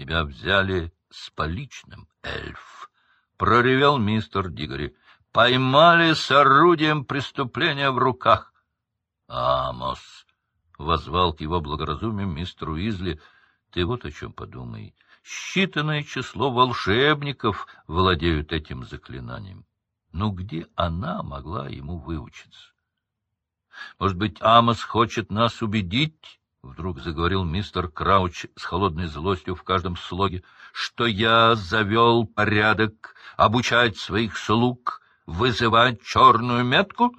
Тебя взяли с поличным, эльф, — проревел мистер Дигори. Поймали с орудием преступления в руках. Амос, — возвал к его благоразумию мистер Уизли, — ты вот о чем подумай. Считанное число волшебников владеют этим заклинанием. Ну где она могла ему выучиться? Может быть, Амос хочет нас убедить, — вдруг заговорил мистер Крауч с холодной злостью в каждом слоге, — что я завел порядок обучать своих слуг вызывать черную метку?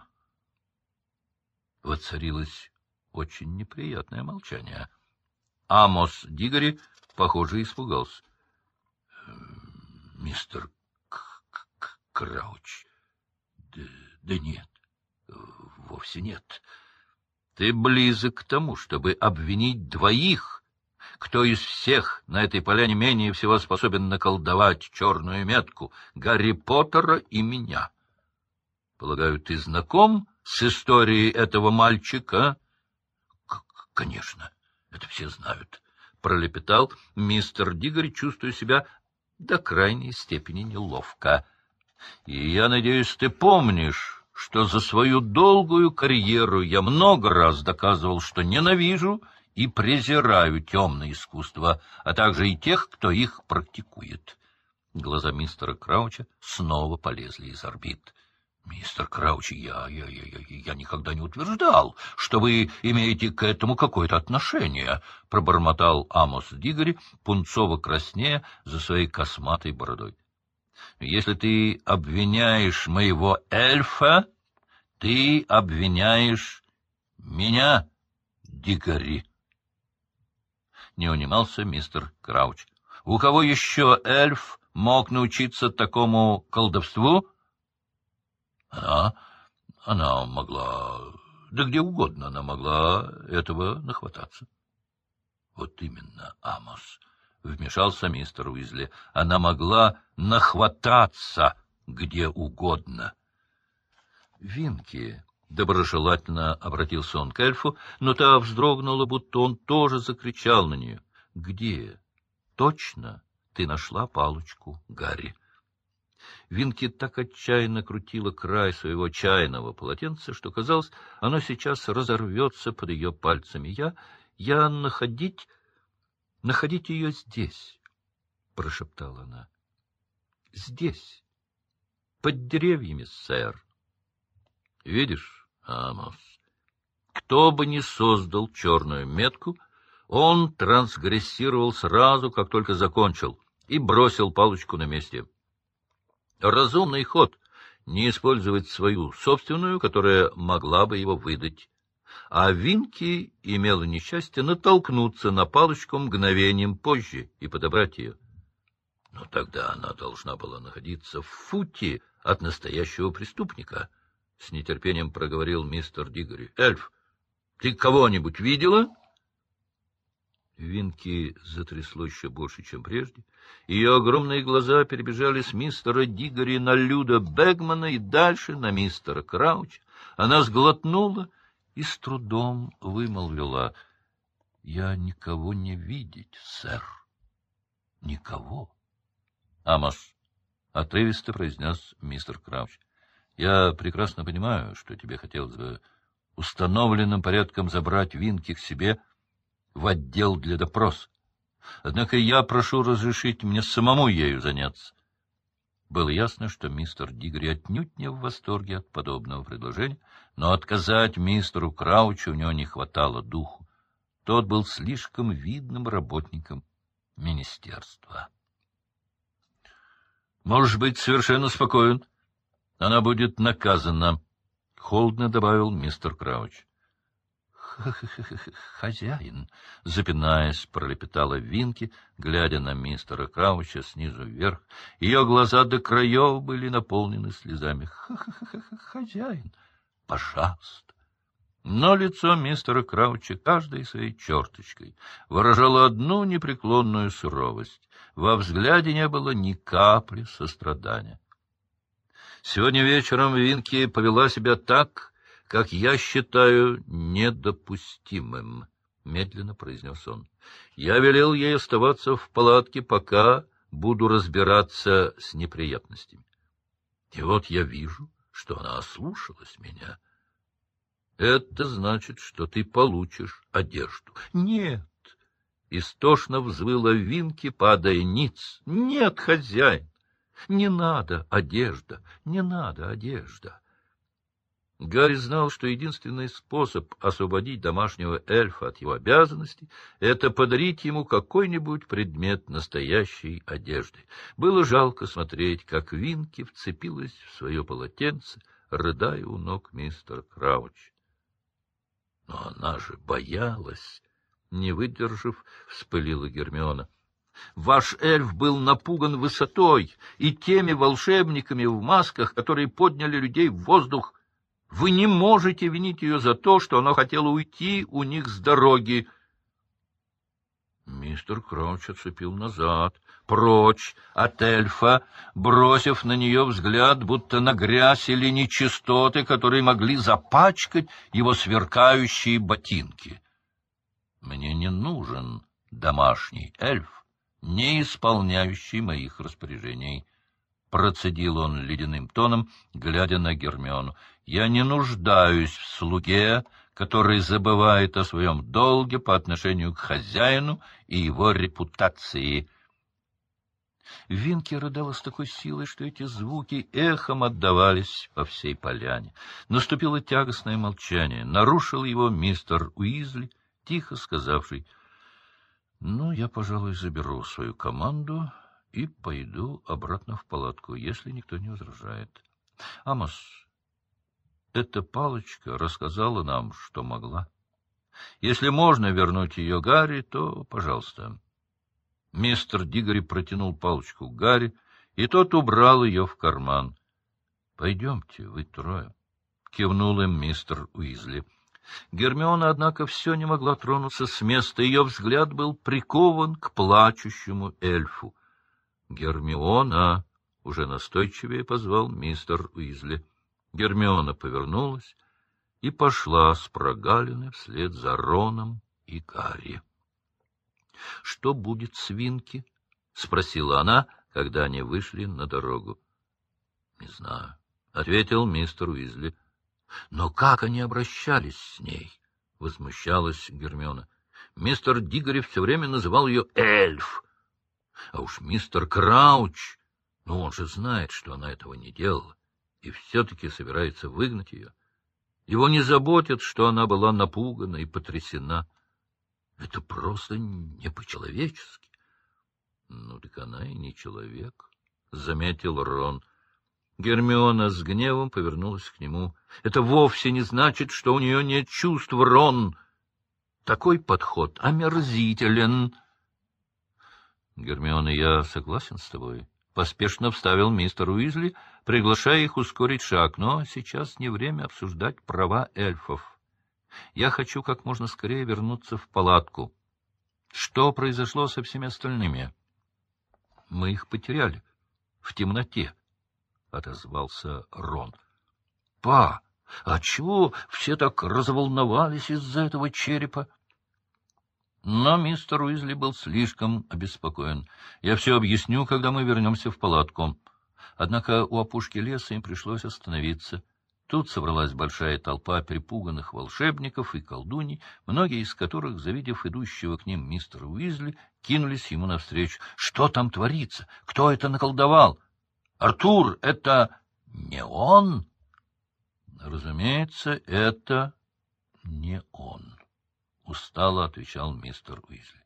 Воцарилось очень неприятное молчание. Амос Дигори, похоже, испугался. — Мистер Крауч, да, да нет, вовсе нет. Ты близок к тому, чтобы обвинить двоих, кто из всех на этой поляне менее всего способен наколдовать черную метку, Гарри Поттера и меня. Полагаю, ты знаком с историей этого мальчика? — Конечно, это все знают, — пролепетал мистер Дигори, чувствуя себя до крайней степени неловко. — И я надеюсь, ты помнишь что за свою долгую карьеру я много раз доказывал, что ненавижу и презираю темное искусство, а также и тех, кто их практикует. Глаза мистера Крауча снова полезли из орбит. — Мистер Крауч, я, я, я, я, я никогда не утверждал, что вы имеете к этому какое-то отношение, — пробормотал Амос Дигори, пунцово краснея за своей косматой бородой. Если ты обвиняешь моего эльфа, ты обвиняешь меня, дикари. Не унимался мистер Крауч. У кого еще эльф мог научиться такому колдовству? Она, она могла, да где угодно она могла этого нахвататься. Вот именно, Амос. — вмешался мистер Уизли. — Она могла нахвататься где угодно. — Винки, — доброжелательно обратился он к эльфу, но та вздрогнула, будто он тоже закричал на нее. — Где? — Точно ты нашла палочку, Гарри. Винки так отчаянно крутила край своего чайного полотенца, что, казалось, оно сейчас разорвется под ее пальцами. Я... я находить находить ее здесь, — прошептала она. — Здесь, под деревьями, сэр. Видишь, Амос, кто бы ни создал черную метку, он трансгрессировал сразу, как только закончил, и бросил палочку на месте. Разумный ход — не использовать свою собственную, которая могла бы его выдать а Винки имела несчастье натолкнуться на палочку мгновением позже и подобрать ее. Но тогда она должна была находиться в футе от настоящего преступника, — с нетерпением проговорил мистер Дигори. — Эльф, ты кого-нибудь видела? Винки затрясло еще больше, чем прежде. Ее огромные глаза перебежали с мистера Дигори на Люда Бегмана и дальше на мистера Крауча. Она сглотнула и с трудом вымолвила. — Я никого не видеть, сэр. — Никого. — Амос, — отрывисто произнес мистер Крауч, — я прекрасно понимаю, что тебе хотелось бы установленным порядком забрать Винки к себе в отдел для допроса. Однако я прошу разрешить мне самому ею заняться. Было ясно, что мистер Дигри отнюдь не в восторге от подобного предложения, но отказать мистеру Краучу у него не хватало духу. Тот был слишком видным работником министерства. — Можешь быть совершенно спокоен. Она будет наказана, — холодно добавил мистер Крауч. — Хозяин, — запинаясь, пролепетала Винки, глядя на мистера Крауча снизу вверх. Ее глаза до краев были наполнены слезами. — Хозяин, пожалуйста. Но лицо мистера Крауча каждой своей черточкой выражало одну непреклонную суровость. Во взгляде не было ни капли сострадания. Сегодня вечером Винки повела себя так, как я считаю недопустимым, — медленно произнес он. — Я велел ей оставаться в палатке, пока буду разбираться с неприятностями. И вот я вижу, что она ослушалась меня. Это значит, что ты получишь одежду. Нет! Истошно взвыла Винки, падая ниц. Нет, хозяин! Не надо одежда, не надо одежда. Гарри знал, что единственный способ освободить домашнего эльфа от его обязанностей — это подарить ему какой-нибудь предмет настоящей одежды. Было жалко смотреть, как Винки вцепилась в свое полотенце, рыдая у ног мистера Крауч. Но она же боялась, не выдержав, вспылила Гермиона. Ваш эльф был напуган высотой и теми волшебниками в масках, которые подняли людей в воздух. Вы не можете винить ее за то, что она хотела уйти у них с дороги. Мистер Кроуч отцепил назад, прочь от эльфа, бросив на нее взгляд, будто на грязь или нечистоты, которые могли запачкать его сверкающие ботинки. Мне не нужен домашний эльф, не исполняющий моих распоряжений. Процедил он ледяным тоном, глядя на Гермиону. Я не нуждаюсь в слуге, который забывает о своем долге по отношению к хозяину и его репутации. Винки рыдала с такой силой, что эти звуки эхом отдавались по всей поляне. Наступило тягостное молчание. Нарушил его мистер Уизли, тихо сказавший, «Ну, я, пожалуй, заберу свою команду и пойду обратно в палатку, если никто не возражает. Амос, эта палочка рассказала нам, что могла. Если можно вернуть ее Гарри, то пожалуйста. Мистер Дигори протянул палочку Гарри, и тот убрал ее в карман. — Пойдемте, вы трое, — кивнул им мистер Уизли. Гермиона, однако, все не могла тронуться с места. Ее взгляд был прикован к плачущему эльфу. — Гермиона! — уже настойчивее позвал мистер Уизли. Гермиона повернулась и пошла с прогалины вслед за Роном и Гарри. — Что будет с Винки? — спросила она, когда они вышли на дорогу. — Не знаю, — ответил мистер Уизли. — Но как они обращались с ней? — возмущалась Гермиона. Мистер Дигорев все время называл ее «эльф». А уж мистер Крауч, ну он же знает, что она этого не делала и все-таки собирается выгнать ее. Его не заботит, что она была напугана и потрясена. Это просто не по-человечески. Ну, так она и не человек, — заметил Рон. Гермиона с гневом повернулась к нему. Это вовсе не значит, что у нее нет чувств, Рон. Такой подход омерзителен. Гермиона, я согласен с тобой. — поспешно вставил мистер Уизли, приглашая их ускорить шаг. Но сейчас не время обсуждать права эльфов. Я хочу как можно скорее вернуться в палатку. Что произошло со всеми остальными? — Мы их потеряли. В темноте, — отозвался Рон. — Па, а чего все так разволновались из-за этого черепа? — но мистер Уизли был слишком обеспокоен. Я все объясню, когда мы вернемся в палатку. Однако у опушки леса им пришлось остановиться. Тут собралась большая толпа перепуганных волшебников и колдуней, многие из которых, завидев идущего к ним мистера Уизли, кинулись ему навстречу. — Что там творится? Кто это наколдовал? — Артур, это не он? — Разумеется, это не он устало отвечал мистер Уизли.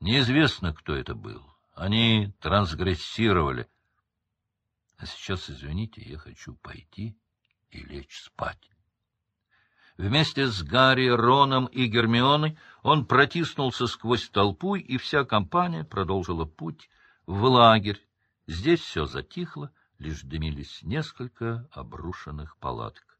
Неизвестно, кто это был. Они трансгрессировали. А сейчас, извините, я хочу пойти и лечь спать. Вместе с Гарри, Роном и Гермионой он протиснулся сквозь толпу, и вся компания продолжила путь в лагерь. Здесь все затихло, лишь дымились несколько обрушенных палаток.